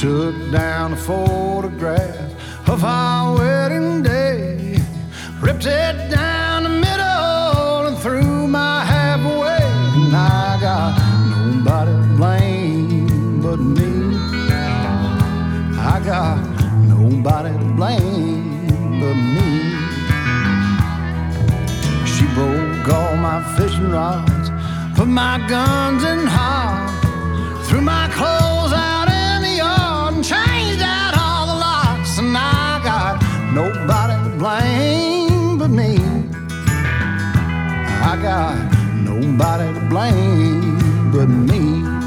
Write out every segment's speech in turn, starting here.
took down a photograph of our wedding day, ripped it down the middle and threw my half away. And I got nobody to blame but me. I got nobody to blame but me. She broke all my fishing rods, put my guns in hard, threw my clothes out I got nobody to blame but me.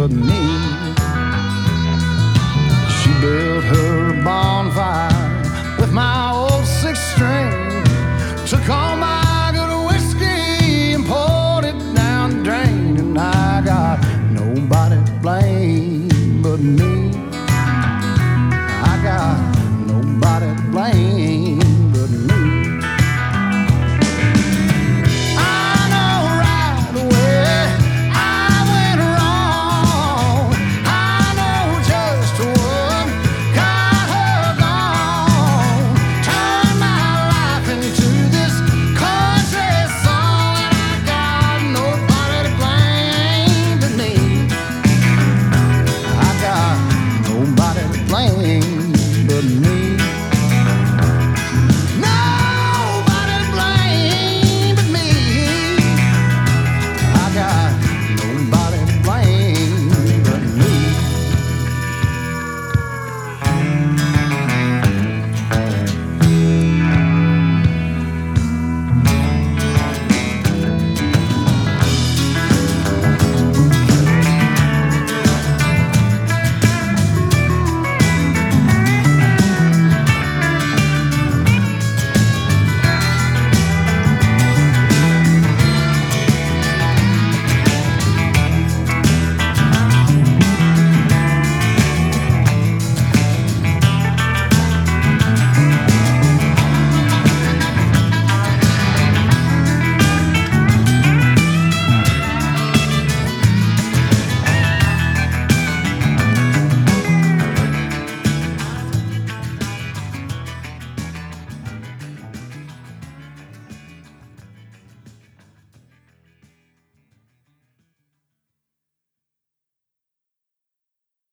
But me. She built her bonfire with my old six string, took my me